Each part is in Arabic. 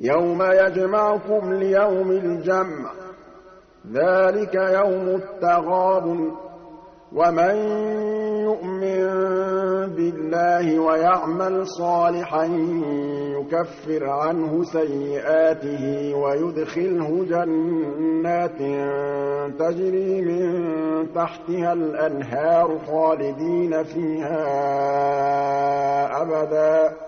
يَوْمَ يَجْمَعُكُمْ لِيَوْمِ الْجَمْعِ ۖ ذَٰلِكَ يَوْمُ التَّغَابُنِ ۗ. وَمَن يُؤْمِن بِاللَّهِ وَيَعْمَلْ صَالِحًا يُكَفِّرْ عَنْهُ سَيِّئَاتِهِ وَيُدْخِلْهُ جَنَّاتٍ تَجْرِي مِن تَحْتِهَا الْأَنْهَارُ خَالِدِينَ فِيهَا أَبَدًا ۚ.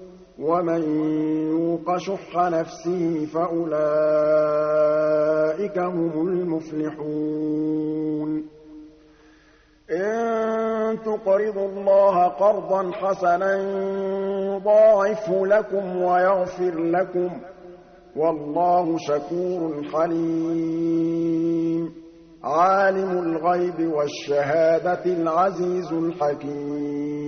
وَمَن يُوقَ شُحَّ نَفْسِهِ فَأُولَٰئِكَ هُمُ الْمُفْلِحُونَ. إِن تُقْرِضُوا اللَّهَ قَرْضًا حَسَنًا يُضَاعِفْهُ لَكُمْ وَيَغْفِرْ لَكُمْ ۚ وَاللَّهُ شَكُورٌ حَلِيمٌ. عَالِمُ الْغَيْبِ وَالشَّهَادَةِ الْعَزِيزُ الْحَكِيمُ.